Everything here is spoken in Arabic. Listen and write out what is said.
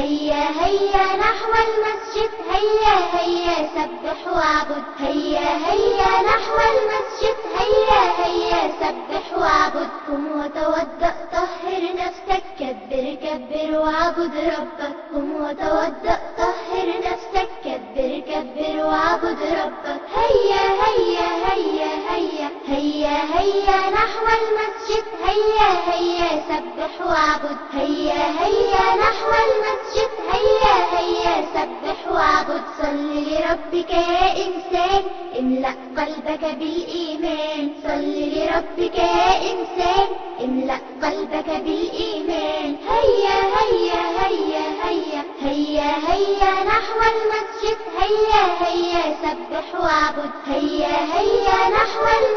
هيا هيا نحو المسجد هيا هيا سبح واعبد هيا هيا نحو المسجد هيا هيا سبح واعبد قم وتوضأ طهر نفسك كبر كبر واعبد ربك. قم وتوضأ طهر نفسك كبر كبر واعبد ربك. هيا هيا هيا هيا هيا هيا نحو المسجد. هيا هيا سبح واعبد هيا هيا نحو سبح واعبد صل لربك يا إنسان. املأ قلبك بالإيمان. صل لربك يا إنسان. املأ قلبك بالإيمان. هيا هيا هيا هيا. هيا هيا نحو المسجد. هيا هيا سبح واعبد هيا هيا نحو المسجد